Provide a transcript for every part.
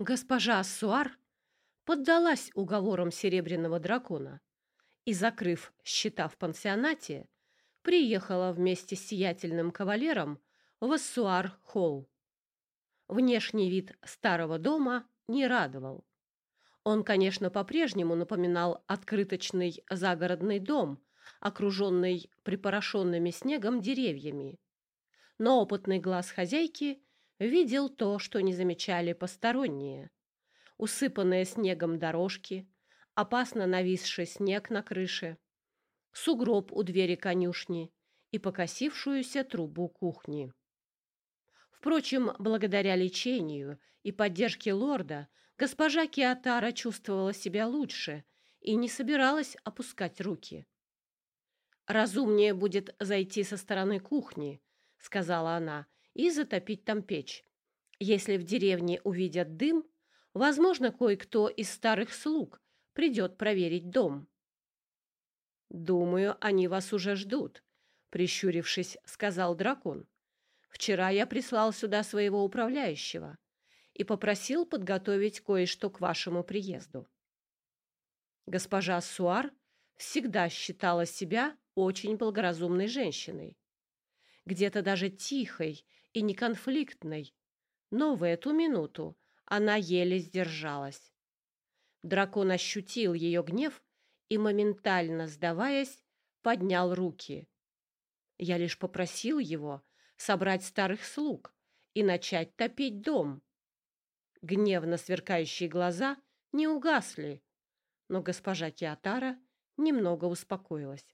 Госпожа Ассуар поддалась уговорам Серебряного дракона и, закрыв счета в пансионате, приехала вместе с сиятельным кавалером в Ассуар-холл. Внешний вид старого дома не радовал. Он, конечно, по-прежнему напоминал открыточный загородный дом, окруженный припорошенными снегом деревьями. Но опытный глаз хозяйки видел то, что не замечали посторонние. Усыпанные снегом дорожки, опасно нависший снег на крыше, сугроб у двери конюшни и покосившуюся трубу кухни. Впрочем, благодаря лечению и поддержке лорда, госпожа Киатара чувствовала себя лучше и не собиралась опускать руки. «Разумнее будет зайти со стороны кухни», — сказала она, — «и затопить там печь. Если в деревне увидят дым, возможно, кое-кто из старых слуг придет проверить дом». «Думаю, они вас уже ждут», — прищурившись, сказал дракон. «Вчера я прислал сюда своего управляющего и попросил подготовить кое-что к вашему приезду». Госпожа Суар всегда считала себя очень благоразумной женщиной. Где-то даже тихой и неконфликтной. Но в эту минуту она еле сдержалась. Дракон ощутил ее гнев и, моментально сдаваясь, поднял руки. Я лишь попросил его собрать старых слуг и начать топить дом. Гневно сверкающие глаза не угасли, но госпожа Киатара немного успокоилась.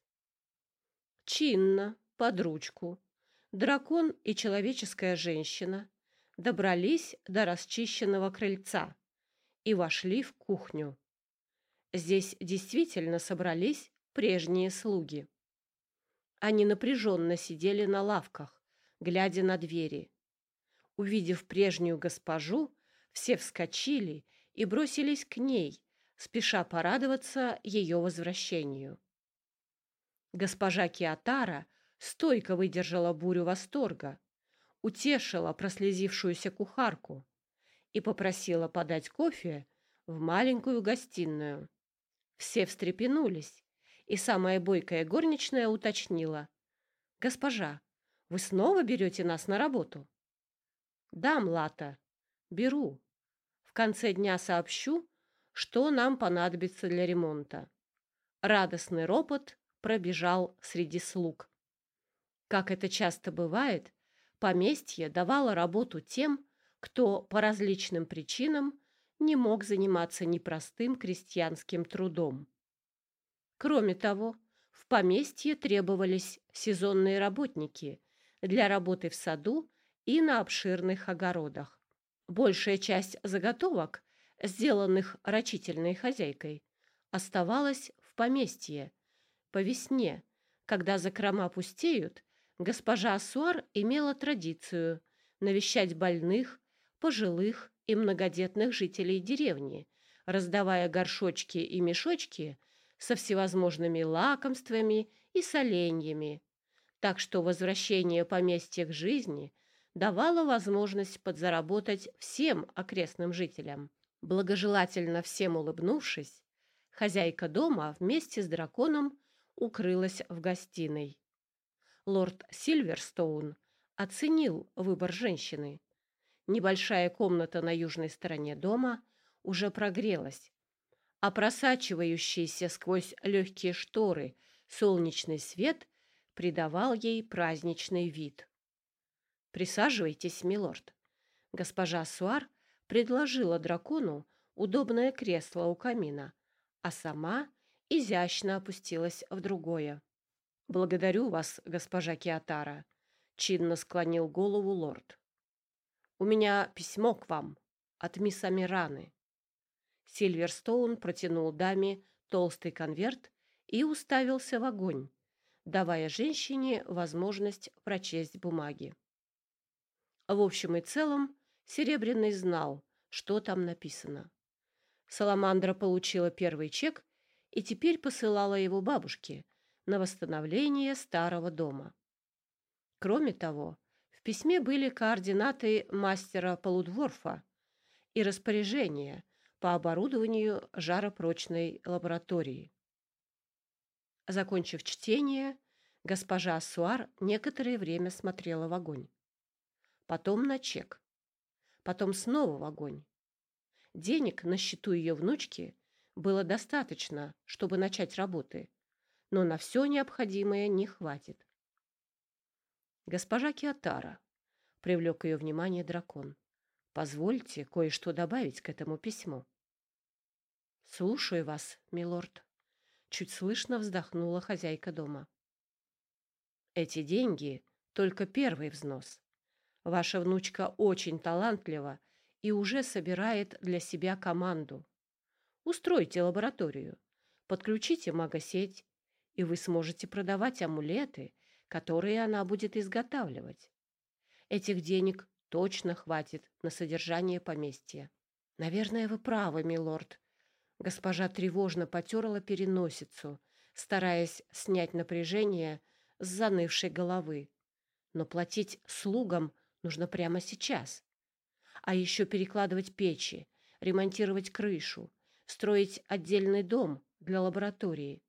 Чинно, под ручку, дракон и человеческая женщина добрались до расчищенного крыльца и вошли в кухню. Здесь действительно собрались прежние слуги. Они напряженно сидели на лавках, глядя на двери. Увидев прежнюю госпожу, все вскочили и бросились к ней, спеша порадоваться ее возвращению. Госпожа Киатара стойко выдержала бурю восторга, утешила прослезившуюся кухарку и попросила подать кофе в маленькую гостиную. Все встрепенулись, и самая бойкая горничная уточнила. «Госпожа, вы снова берете нас на работу?» «Да, Млата, беру. В конце дня сообщу, что нам понадобится для ремонта». Радостный ропот пробежал среди слуг. Как это часто бывает, поместье давало работу тем, кто по различным причинам не мог заниматься непростым крестьянским трудом. Кроме того, в поместье требовались сезонные работники для работы в саду и на обширных огородах. Большая часть заготовок, сделанных рачительной хозяйкой, оставалась в поместье, по весне, когда закрома пустеют, госпожа Асуар имела традицию навещать больных, пожилых и многодетных жителей деревни, раздавая горшочки и мешочки со всевозможными лакомствами и соленьями. Так что возвращение поместья к жизни давало возможность подзаработать всем окрестным жителям. Благожелательно всем улыбнувшись, хозяйка дома вместе с драконом укрылась в гостиной. Лорд Сильверстоун оценил выбор женщины. Небольшая комната на южной стороне дома уже прогрелась, а просачивающийся сквозь легкие шторы солнечный свет придавал ей праздничный вид. «Присаживайтесь, милорд». Госпожа Суар предложила дракону удобное кресло у камина, а сама изящно опустилась в другое. «Благодарю вас, госпожа Киатара», — чинно склонил голову лорд. «У меня письмо к вам от мисс Амираны». Сильверстоун протянул даме толстый конверт и уставился в огонь, давая женщине возможность прочесть бумаги. В общем и целом, Серебряный знал, что там написано. Саламандра получила первый чек и теперь посылала его бабушке на восстановление старого дома. Кроме того, в письме были координаты мастера полудворфа и распоряжение по оборудованию жаропрочной лаборатории. Закончив чтение, госпожа Суар некоторое время смотрела в огонь. Потом на чек. Потом снова в огонь. Денег на счету ее внучки было достаточно, чтобы начать работы, но на все необходимое не хватит. Госпожа Киотара, привлек ее внимание дракон, позвольте кое-что добавить к этому письму. Слушаю вас, милорд. Чуть слышно вздохнула хозяйка дома. Эти деньги только первый взнос. Ваша внучка очень талантлива и уже собирает для себя команду. Устройте лабораторию, подключите магосеть, и вы сможете продавать амулеты, которые она будет изготавливать. Этих денег точно хватит на содержание поместья. Наверное, вы правы, милорд. Госпожа тревожно потерла переносицу, стараясь снять напряжение с занывшей головы. Но платить слугам нужно прямо сейчас. А еще перекладывать печи, ремонтировать крышу, строить отдельный дом для лаборатории.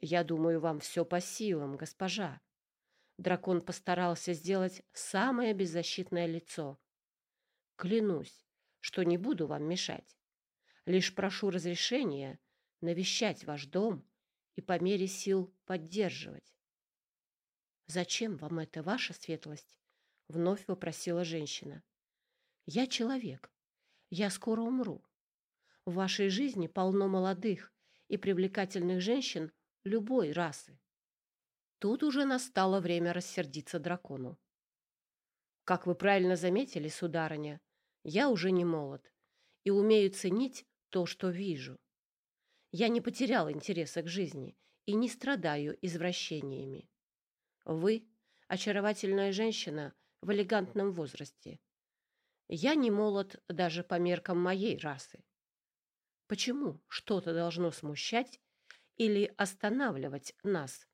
Я думаю, вам все по силам, госпожа. Дракон постарался сделать самое беззащитное лицо. Клянусь, что не буду вам мешать. Лишь прошу разрешения навещать ваш дом и по мере сил поддерживать. Зачем вам это, ваша светлость? Вновь вопросила женщина. Я человек. Я скоро умру. В вашей жизни полно молодых и привлекательных женщин любой расы. Тут уже настало время рассердиться дракону. Как вы правильно заметили, сударыня, я уже не молод и умею ценить то, что вижу. Я не потерял интереса к жизни и не страдаю извращениями. Вы — очаровательная женщина в элегантном возрасте. Я не молод даже по меркам моей расы. Почему что-то должно смущать или останавливать нас?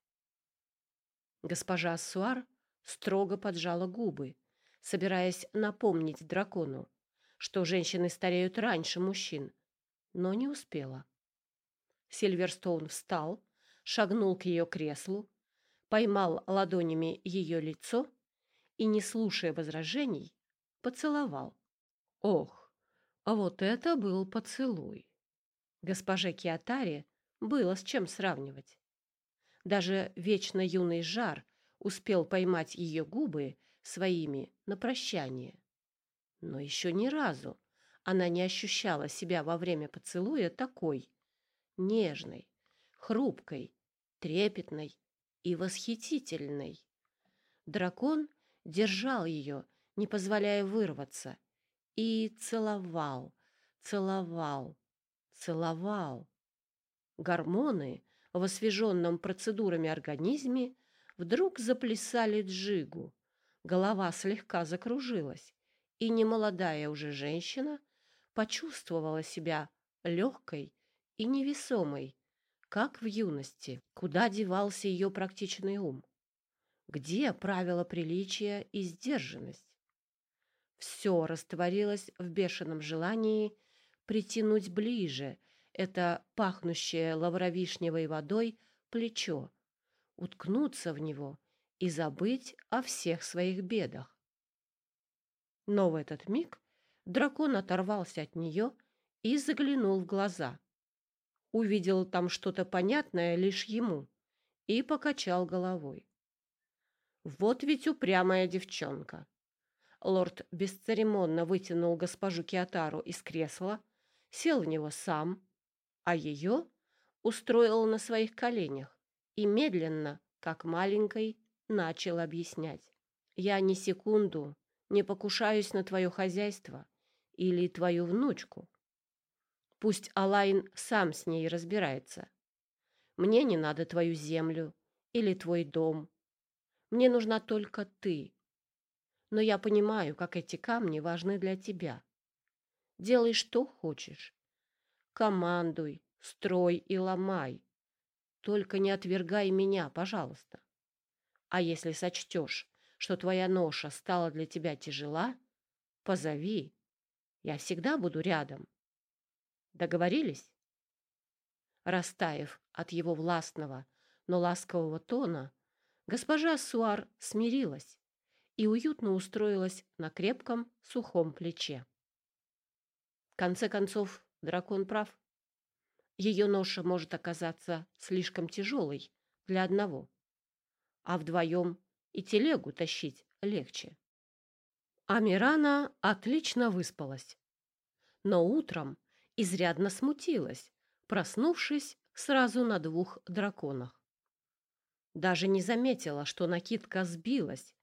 Госпожа Ассуар строго поджала губы, собираясь напомнить дракону, что женщины стареют раньше мужчин, но не успела. Сильверстоун встал, шагнул к ее креслу, поймал ладонями ее лицо и, не слушая возражений, поцеловал. Ох, а вот это был поцелуй! Госпоже Киатаре было с чем сравнивать. Даже вечно юный жар успел поймать ее губы своими на прощание. Но еще ни разу она не ощущала себя во время поцелуя такой нежной, хрупкой, трепетной и восхитительной. Дракон держал ее, не позволяя вырваться, и целовал, целовал, целовал. Гормоны в освеженном процедурами организме вдруг заплясали джигу. Голова слегка закружилась, и немолодая уже женщина почувствовала себя легкой и невесомой, как в юности, куда девался ее практичный ум. Где правила приличия и сдержанность? Все растворилось в бешеном желании притянуть ближе это пахнущее лавровишневой водой плечо, уткнуться в него и забыть о всех своих бедах. Но в этот миг дракон оторвался от нее и заглянул в глаза. Увидел там что-то понятное лишь ему и покачал головой. Вот ведь упрямая девчонка. Лорд бесцеремонно вытянул госпожу Киотару из кресла, сел в него сам, а ее устроил на своих коленях и медленно, как маленькой, начал объяснять. «Я ни секунду не покушаюсь на твое хозяйство или твою внучку. Пусть Алайн сам с ней разбирается. Мне не надо твою землю или твой дом. Мне нужна только ты, но я понимаю, как эти камни важны для тебя. Делай, что хочешь. Командуй, строй и ломай. Только не отвергай меня, пожалуйста. А если сочтешь, что твоя ноша стала для тебя тяжела, позови. Я всегда буду рядом. Договорились? Растаяв от его властного, но ласкового тона, госпожа Суар смирилась и уютно устроилась на крепком сухом плече. В конце концов, дракон прав. Ее ноша может оказаться слишком тяжелой для одного, а вдвоем и телегу тащить легче. Амирана отлично выспалась, но утром изрядно смутилась, проснувшись сразу на двух драконах. Даже не заметила, что накидка сбилась,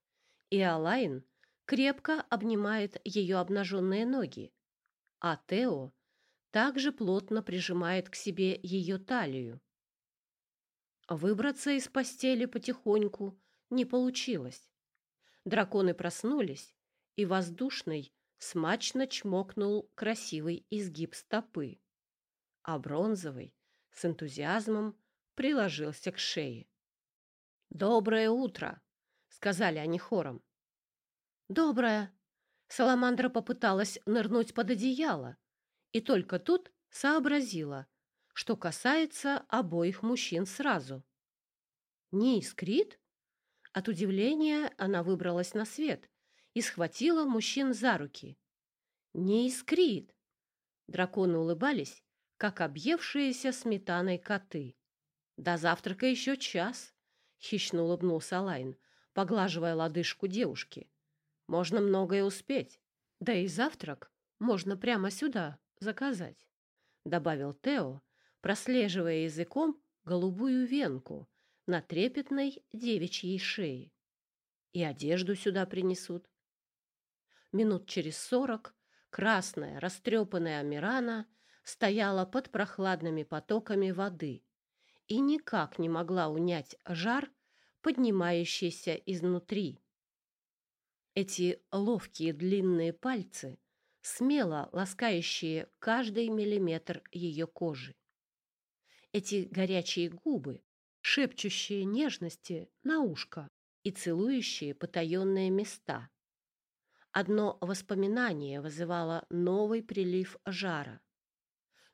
и Алайн крепко обнимает ее обнаженные ноги, а Тео также плотно прижимает к себе ее талию. Выбраться из постели потихоньку не получилось. Драконы проснулись, и воздушный смачно чмокнул красивый изгиб стопы а бронзовый с энтузиазмом приложился к шее. «Доброе утро!» — сказали они хором. «Доброе!» Саламандра попыталась нырнуть под одеяло, и только тут сообразила, что касается обоих мужчин сразу. «Не искрит?» От удивления она выбралась на свет и схватила мужчин за руки. «Не искрит!» Драконы улыбались как объевшиеся сметаной коты. «До завтрака еще час», — хищно улыбнулся Лайн, поглаживая лодыжку девушки. «Можно многое успеть. Да и завтрак можно прямо сюда заказать», — добавил Тео, прослеживая языком голубую венку на трепетной девичьей шее. «И одежду сюда принесут». Минут через сорок красная, растрепанная Амирана — стояла под прохладными потоками воды и никак не могла унять жар, поднимающийся изнутри. Эти ловкие длинные пальцы, смело ласкающие каждый миллиметр ее кожи. Эти горячие губы, шепчущие нежности на ушко и целующие потаенные места. Одно воспоминание вызывало новый прилив жара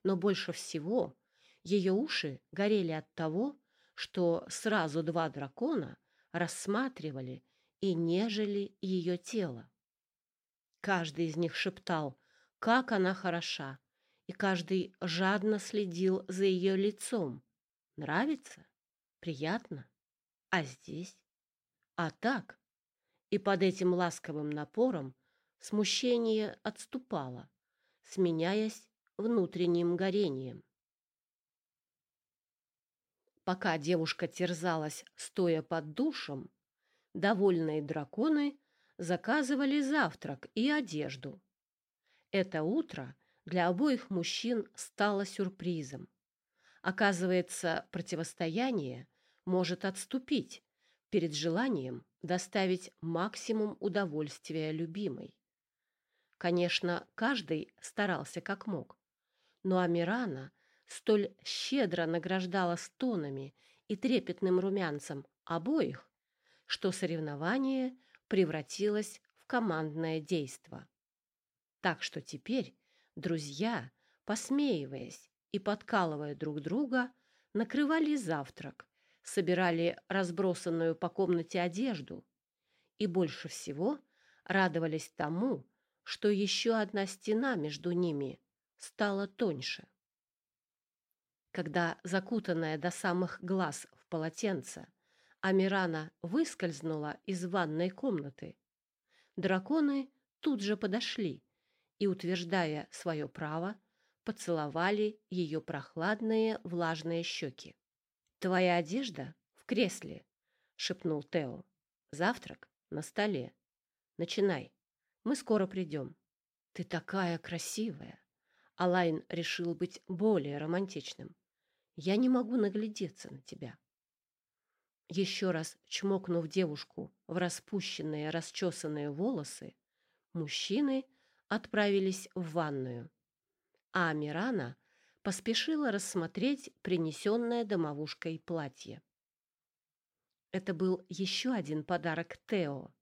но больше всего ее уши горели от того, что сразу два дракона рассматривали и нежели ее тело. Каждый из них шептал, как она хороша, и каждый жадно следил за ее лицом. Нравится? Приятно? А здесь? А так? И под этим ласковым напором смущение отступало, сменяясь внутренним горением. Пока девушка терзалась, стоя под душем, довольные драконы заказывали завтрак и одежду. Это утро для обоих мужчин стало сюрпризом. Оказывается, противостояние может отступить перед желанием доставить максимум удовольствия любимой. Конечно, каждый старался как мог но Амирана столь щедро награждала стонами и трепетным румянцем обоих, что соревнование превратилось в командное действо. Так что теперь друзья, посмеиваясь и подкалывая друг друга, накрывали завтрак, собирали разбросанную по комнате одежду и больше всего радовались тому, что еще одна стена между ними стала тоньше. Когда, закутанная до самых глаз в полотенце, Амирана выскользнула из ванной комнаты, драконы тут же подошли и, утверждая свое право, поцеловали ее прохладные влажные щеки. «Твоя одежда в кресле», — шепнул Тео. «Завтрак на столе. Начинай. Мы скоро придем. Ты такая красивая!» Алайн решил быть более романтичным. «Я не могу наглядеться на тебя». Еще раз чмокнув девушку в распущенные, расчесанные волосы, мужчины отправились в ванную, а Амирана поспешила рассмотреть принесенное домовушкой платье. Это был еще один подарок Тео.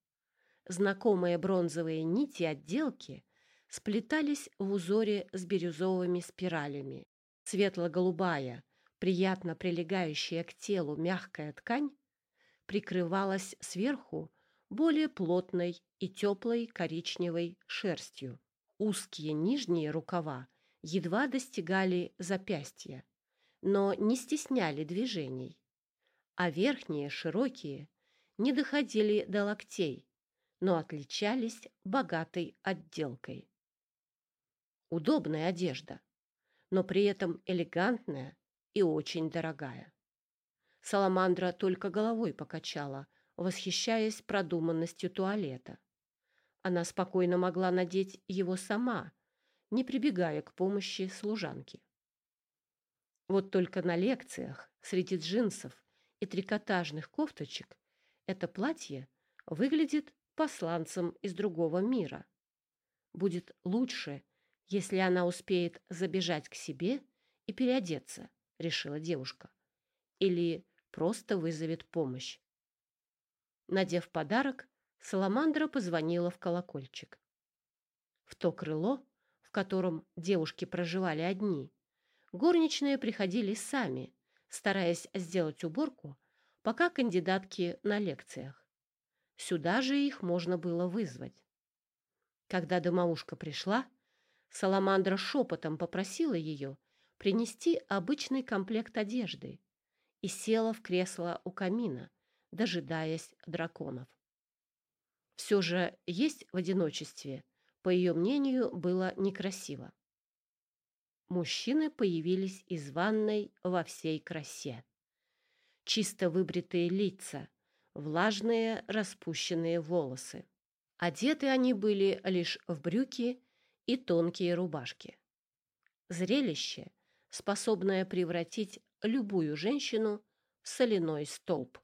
Знакомые бронзовые нити отделки сплетались в узоре с бирюзовыми спиралями. Светло-голубая, приятно прилегающая к телу мягкая ткань прикрывалась сверху более плотной и теплой коричневой шерстью. Узкие нижние рукава едва достигали запястья, но не стесняли движений, а верхние, широкие, не доходили до локтей, но отличались богатой отделкой. Удобная одежда, но при этом элегантная и очень дорогая. Саламандра только головой покачала, восхищаясь продуманностью туалета. Она спокойно могла надеть его сама, не прибегая к помощи служанки. Вот только на лекциях среди джинсов и трикотажных кофточек это платье выглядит посланцем из другого мира. Будет лучше, если она успеет забежать к себе и переодеться, решила девушка. Или просто вызовет помощь. Надев подарок, Саламандра позвонила в колокольчик. В то крыло, в котором девушки проживали одни, горничные приходили сами, стараясь сделать уборку, пока кандидатки на лекциях. Сюда же их можно было вызвать. Когда домовушка пришла, Саламандра шепотом попросила ее принести обычный комплект одежды и села в кресло у камина, дожидаясь драконов. Все же есть в одиночестве, по ее мнению, было некрасиво. Мужчины появились из ванной во всей красе. Чисто выбритые лица, влажные распущенные волосы. Одеты они были лишь в брюки и тонкие рубашки. Зрелище, способное превратить любую женщину в соляной столб.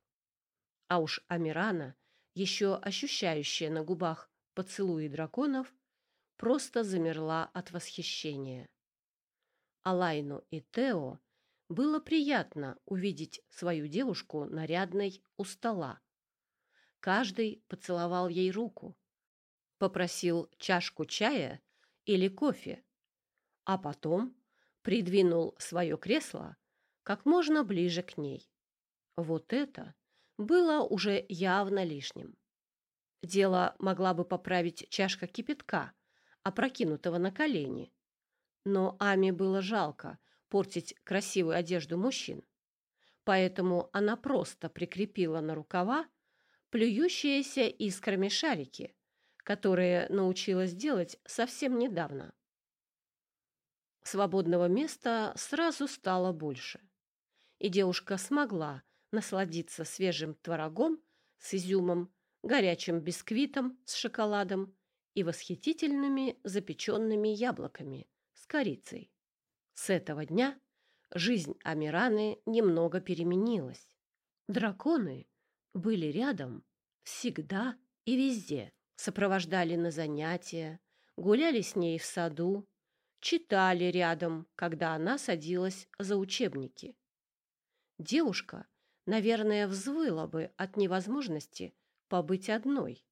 А уж Амирана, еще ощущающая на губах поцелуи драконов, просто замерла от восхищения. Алайну и Тео было приятно увидеть свою девушку нарядной у стола. Каждый поцеловал ей руку, попросил чашку чая или кофе, а потом придвинул свое кресло как можно ближе к ней. Вот это было уже явно лишним. Дело могла бы поправить чашка кипятка, опрокинутого на колени. Но Ами было жалко портить красивую одежду мужчин. Поэтому она просто прикрепила на рукава плюющиеся искрами шарики, которые научилась делать совсем недавно. Свободного места сразу стало больше и девушка смогла насладиться свежим творогом с изюмом, горячим бисквитом с шоколадом и восхитительными запеченными яблоками с корицей. С этого дня жизнь Амираны немного переменилась. Драконы были рядом всегда и везде, сопровождали на занятия, гуляли с ней в саду, читали рядом, когда она садилась за учебники. Девушка, наверное, взвыла бы от невозможности побыть одной.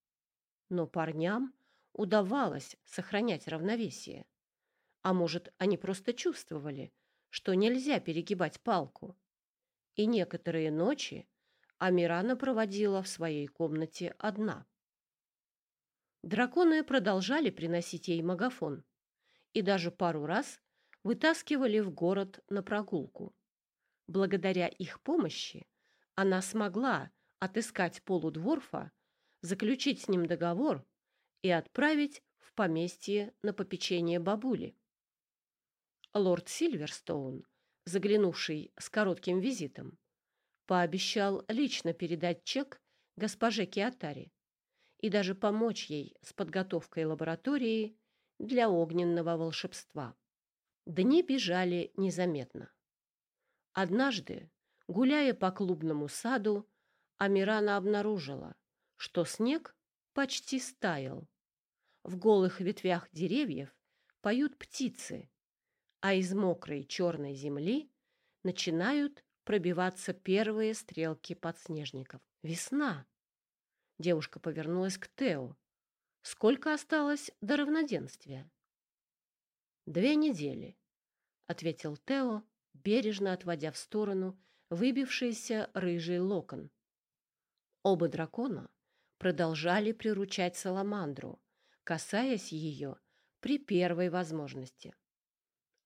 Но парням удавалось сохранять равновесие. А может, они просто чувствовали, что нельзя перегибать палку. И некоторые ночи Амирана проводила в своей комнате одна. Драконы продолжали приносить ей магафон и даже пару раз вытаскивали в город на прогулку. Благодаря их помощи она смогла отыскать полудворфа, заключить с ним договор и отправить в поместье на попечение бабули. Лорд Сильверстоун, заглянувший с коротким визитом, пообещал лично передать чек госпоже Киатари и даже помочь ей с подготовкой лаборатории для огненного волшебства. Дни бежали незаметно. Однажды, гуляя по клубному саду, Амирана обнаружила, что снег почти стаял. В голых ветвях деревьев поют птицы, а из мокрой черной земли начинают пробиваться первые стрелки подснежников. Весна. Девушка повернулась к Тео. Сколько осталось до равноденствия? Две недели, ответил Тео, бережно отводя в сторону выбившийся рыжий локон. Оба дракона продолжали приручать саламандру, касаясь ее при первой возможности.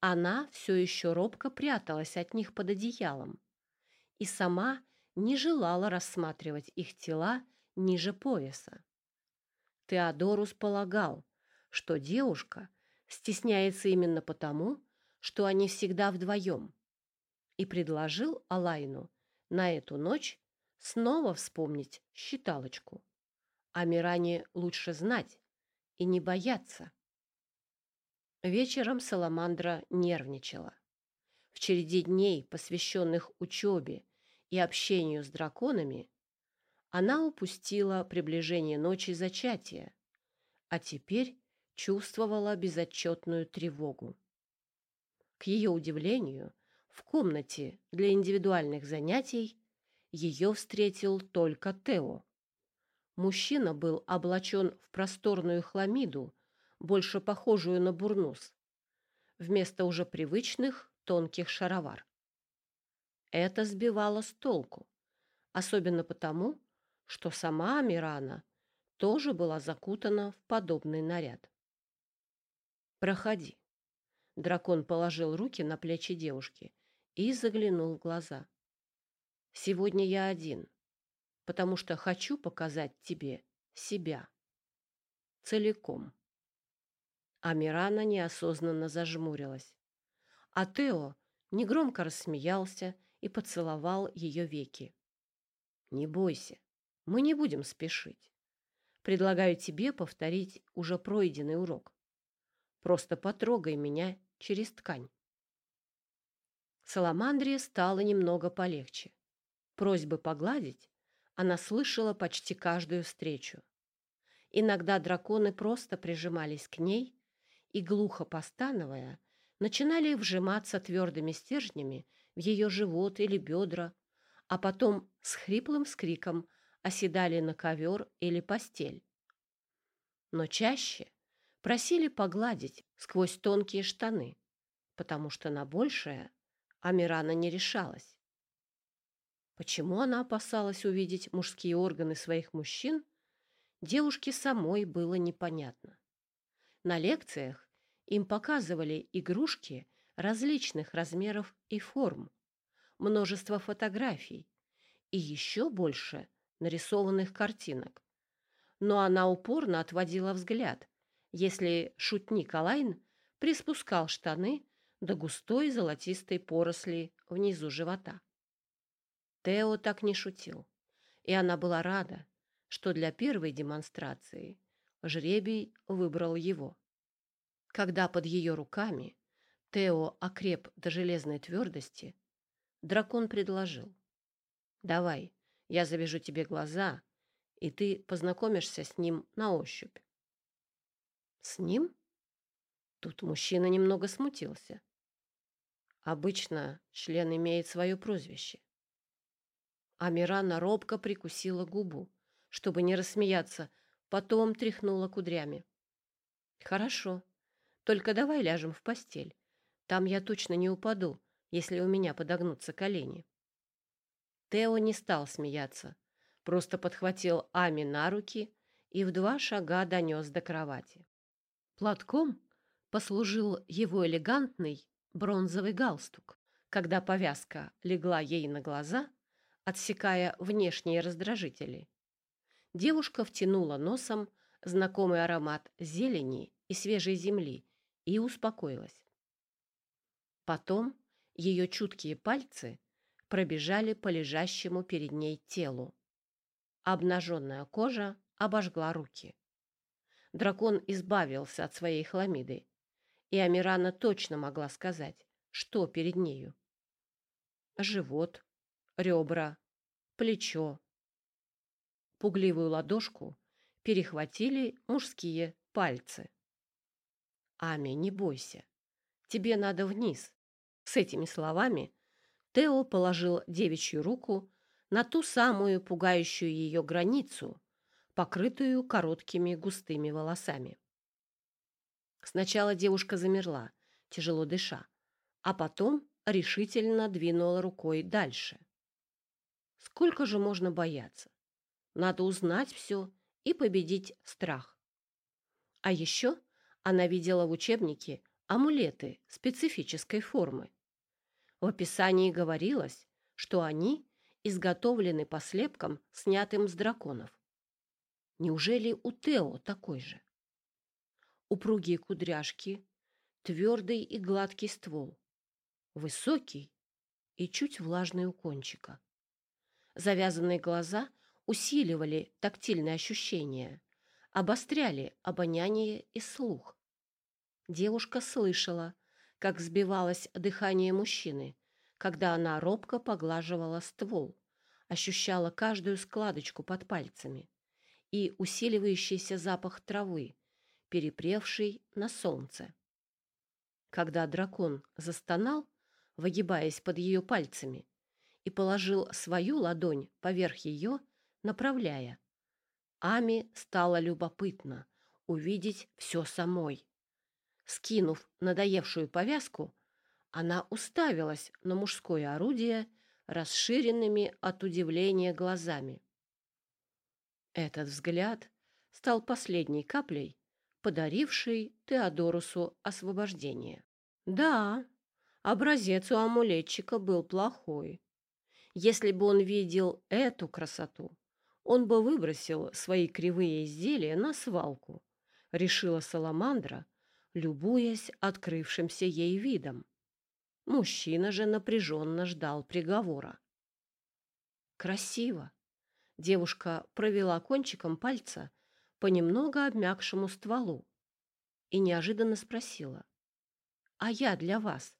Она все еще робко пряталась от них под одеялом и сама не желала рассматривать их тела ниже пояса. Теодорус полагал, что девушка стесняется именно потому, что они всегда вдвоем, и предложил Алайну на эту ночь снова вспомнить считалочку. А Миране лучше знать и не бояться. Вечером Саламандра нервничала. В череде дней, посвященных учебе и общению с драконами, она упустила приближение ночи зачатия, а теперь чувствовала безотчетную тревогу. К ее удивлению, в комнате для индивидуальных занятий ее встретил только Тео. Мужчина был облачен в просторную хламиду, больше похожую на бурнус, вместо уже привычных тонких шаровар. Это сбивало с толку, особенно потому, что сама Амирана тоже была закутана в подобный наряд. «Проходи». Дракон положил руки на плечи девушки и заглянул в глаза. «Сегодня я один, потому что хочу показать тебе себя. Целиком». Амирана неосознанно зажмурилась. А Тео негромко рассмеялся и поцеловал ее веки. «Не бойся, мы не будем спешить. Предлагаю тебе повторить уже пройденный урок. Просто потрогай меня через ткань». Саламандре стало немного полегче. Просьбы погладить она слышала почти каждую встречу. Иногда драконы просто прижимались к ней и, глухо постановая, начинали вжиматься твердыми стержнями в ее живот или бедра, а потом с хриплым скриком оседали на ковер или постель. Но чаще просили погладить сквозь тонкие штаны, потому что на большее Амирана не решалась. Почему она опасалась увидеть мужские органы своих мужчин, девушке самой было непонятно. На лекциях им показывали игрушки различных размеров и форм, множество фотографий и еще больше нарисованных картинок. Но она упорно отводила взгляд, если шутник Алайн приспускал штаны до густой золотистой поросли внизу живота. Тео так не шутил, и она была рада, что для первой демонстрации жребий выбрал его. Когда под ее руками Тео окреп до железной твердости, дракон предложил. «Давай, я завяжу тебе глаза, и ты познакомишься с ним на ощупь». «С ним?» Тут мужчина немного смутился. Обычно член имеет свое прозвище. Амирана робко прикусила губу, чтобы не рассмеяться, потом тряхнула кудрями. «Хорошо, только давай ляжем в постель. Там я точно не упаду, если у меня подогнутся колени. Тео не стал смеяться, просто подхватил Ами на руки и в два шага донес до кровати. Платком послужил его элегантный бронзовый галстук, когда повязка легла ей на глаза, отсекая внешние раздражители. Девушка втянула носом знакомый аромат зелени и свежей земли и успокоилась. Потом ее чуткие пальцы пробежали по лежащему перед ней телу. Обнаженная кожа обожгла руки. Дракон избавился от своей хламиды, и Амирана точно могла сказать, что перед нею. Живот, ребра, плечо. Пугливую ладошку перехватили мужские пальцы. Ами, не бойся. Тебе надо вниз. С этими словами Тео положил девичью руку на ту самую пугающую ее границу, покрытую короткими густыми волосами. Сначала девушка замерла, тяжело дыша, а потом решительно двинула рукой дальше. Сколько же можно бояться? Надо узнать все и победить страх. А еще она видела в учебнике амулеты специфической формы. В описании говорилось, что они изготовлены по слепкам, снятым с драконов. Неужели у Тео такой же? Упругие кудряшки, твердый и гладкий ствол, высокий и чуть влажный у кончика. Завязанные глаза усиливали тактильные ощущения, обостряли обоняние и слух. Девушка слышала, как сбивалось дыхание мужчины, когда она робко поглаживала ствол, ощущала каждую складочку под пальцами и усиливающийся запах травы, перепревший на солнце. Когда дракон застонал, выгибаясь под ее пальцами, и положил свою ладонь поверх ее, направляя, Ами стало любопытно увидеть все самой. Скинув надоевшую повязку, она уставилась на мужское орудие расширенными от удивления глазами. Этот взгляд стал последней каплей, подарившей Теодорусу освобождение. Да, образец у амулетчика был плохой. Если бы он видел эту красоту, он бы выбросил свои кривые изделия на свалку, решила Саламандра, любуясь открывшимся ей видом. Мужчина же напряженно ждал приговора. Красиво. Девушка провела кончиком пальца по немного обмякшему стволу и неожиданно спросила. «А я для вас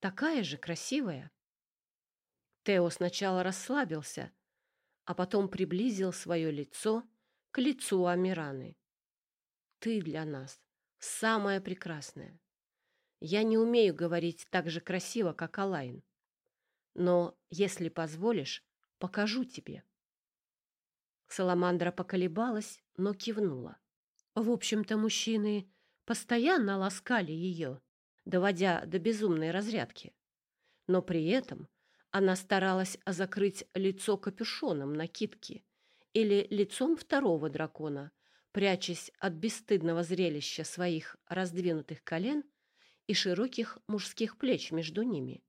такая же красивая?» Тео сначала расслабился, а потом приблизил свое лицо к лицу Амираны. «Ты для нас самая прекрасная. Я не умею говорить так же красиво, как Алайн. Но, если позволишь, покажу тебе. Саламандра поколебалась, но кивнула. В общем-то, мужчины постоянно ласкали ее, доводя до безумной разрядки. Но при этом она старалась закрыть лицо капюшоном накидки или лицом второго дракона, прячась от бесстыдного зрелища своих раздвинутых колен и широких мужских плеч между ними.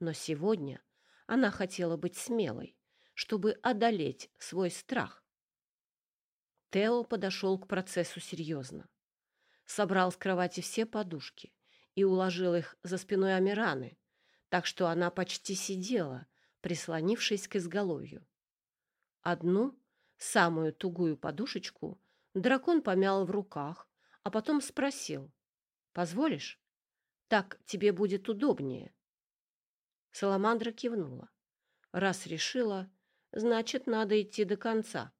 Но сегодня она хотела быть смелой, чтобы одолеть свой страх. Тео подошел к процессу серьезно. Собрал с кровати все подушки и уложил их за спиной Амираны, так что она почти сидела, прислонившись к изголовью. Одну, самую тугую подушечку, дракон помял в руках, а потом спросил, Позволишь? Так тебе будет удобнее. Саламандра кивнула. Раз решила, значит, надо идти до конца.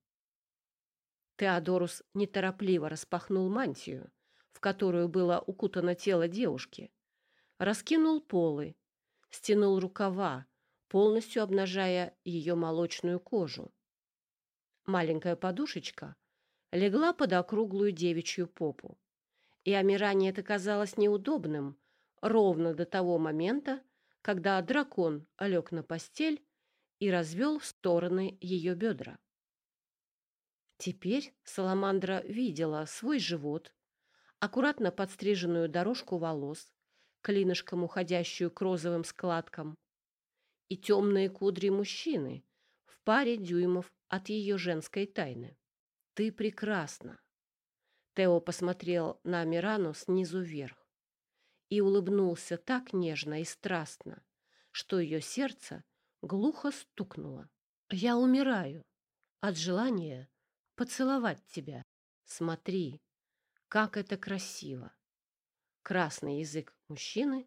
Теодорус неторопливо распахнул мантию, в которую было укутано тело девушки, раскинул полы, стянул рукава, полностью обнажая ее молочную кожу. Маленькая подушечка легла под округлую девичью попу и Амиране это казалось неудобным ровно до того момента, когда дракон лег на постель и развел в стороны ее бедра. Теперь Саламандра видела свой живот, аккуратно подстриженную дорожку волос, клинышком уходящую к розовым складкам, и темные кудри мужчины в паре дюймов от ее женской тайны. «Ты прекрасна!» Тео посмотрел на Мирану снизу вверх и улыбнулся так нежно и страстно, что ее сердце глухо стукнуло. «Я умираю от желания поцеловать тебя. Смотри, как это красиво!» Красный язык мужчины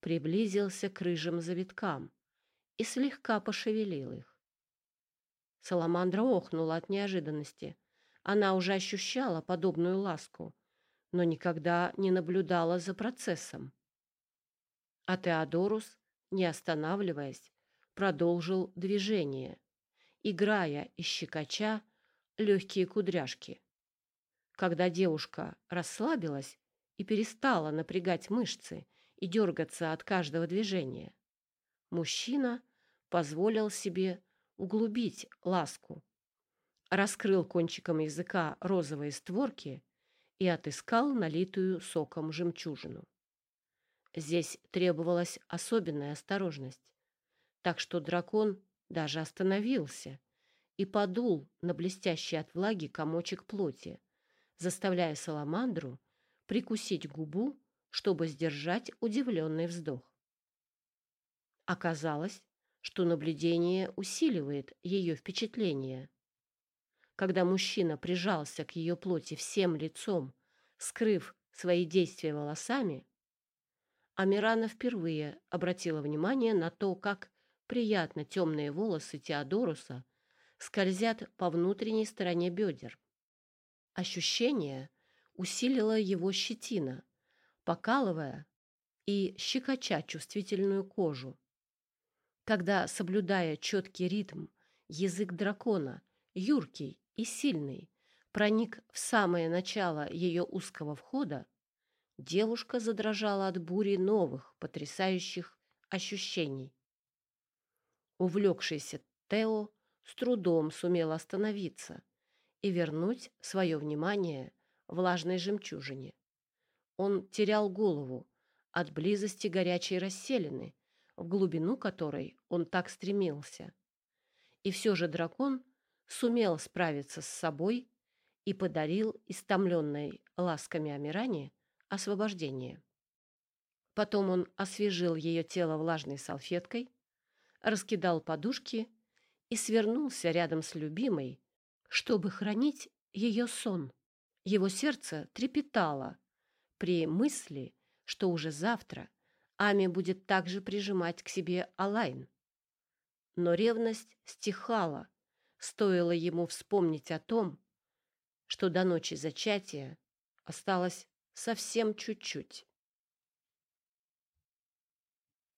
приблизился к рыжим завиткам и слегка пошевелил их. Саламандра охнула от неожиданности — она уже ощущала подобную ласку, но никогда не наблюдала за процессом. А Теодорус, не останавливаясь, продолжил движение, играя и щекоча легкие кудряшки. Когда девушка расслабилась и перестала напрягать мышцы и дергаться от каждого движения. Мужчина позволил себе углубить ласку, раскрыл кончиком языка розовые створки и отыскал налитую соком жемчужину. Здесь требовалась особенная осторожность, так что дракон даже остановился и подул на блестящий от влаги комочек плоти, заставляя саламандру прикусить губу, чтобы сдержать удивленный вздох. Оказалось, что наблюдение усиливает ее впечатление. Когда мужчина прижался к ее плоти всем лицом, скрыв свои действия волосами, Амирана впервые обратила внимание на то, как приятно темные волосы Теодоруса скользят по внутренней стороне бедер. Ощущение усилило его щетина, покалывая и щекоча чувствительную кожу. Когда, соблюдая четкий ритм, язык дракона, юркий и сильный, проник в самое начало ее узкого входа, девушка задрожала от бури новых, потрясающих ощущений. Увлекшийся Тео с трудом сумел остановиться и вернуть свое внимание влажной жемчужине. Он терял голову от близости горячей расселины, в глубину которой он так стремился. И все же дракон сумел справиться с собой и подарил истомленной ласками Амиране освобождение. Потом он освежил ее тело влажной салфеткой, раскидал подушки и свернулся рядом с любимой, чтобы хранить ее сон. Его сердце трепетало при мысли, что уже завтра Ами будет также прижимать к себе Алайн. Но ревность стихала, Стоило ему вспомнить о том, что до ночи зачатия осталось совсем чуть-чуть.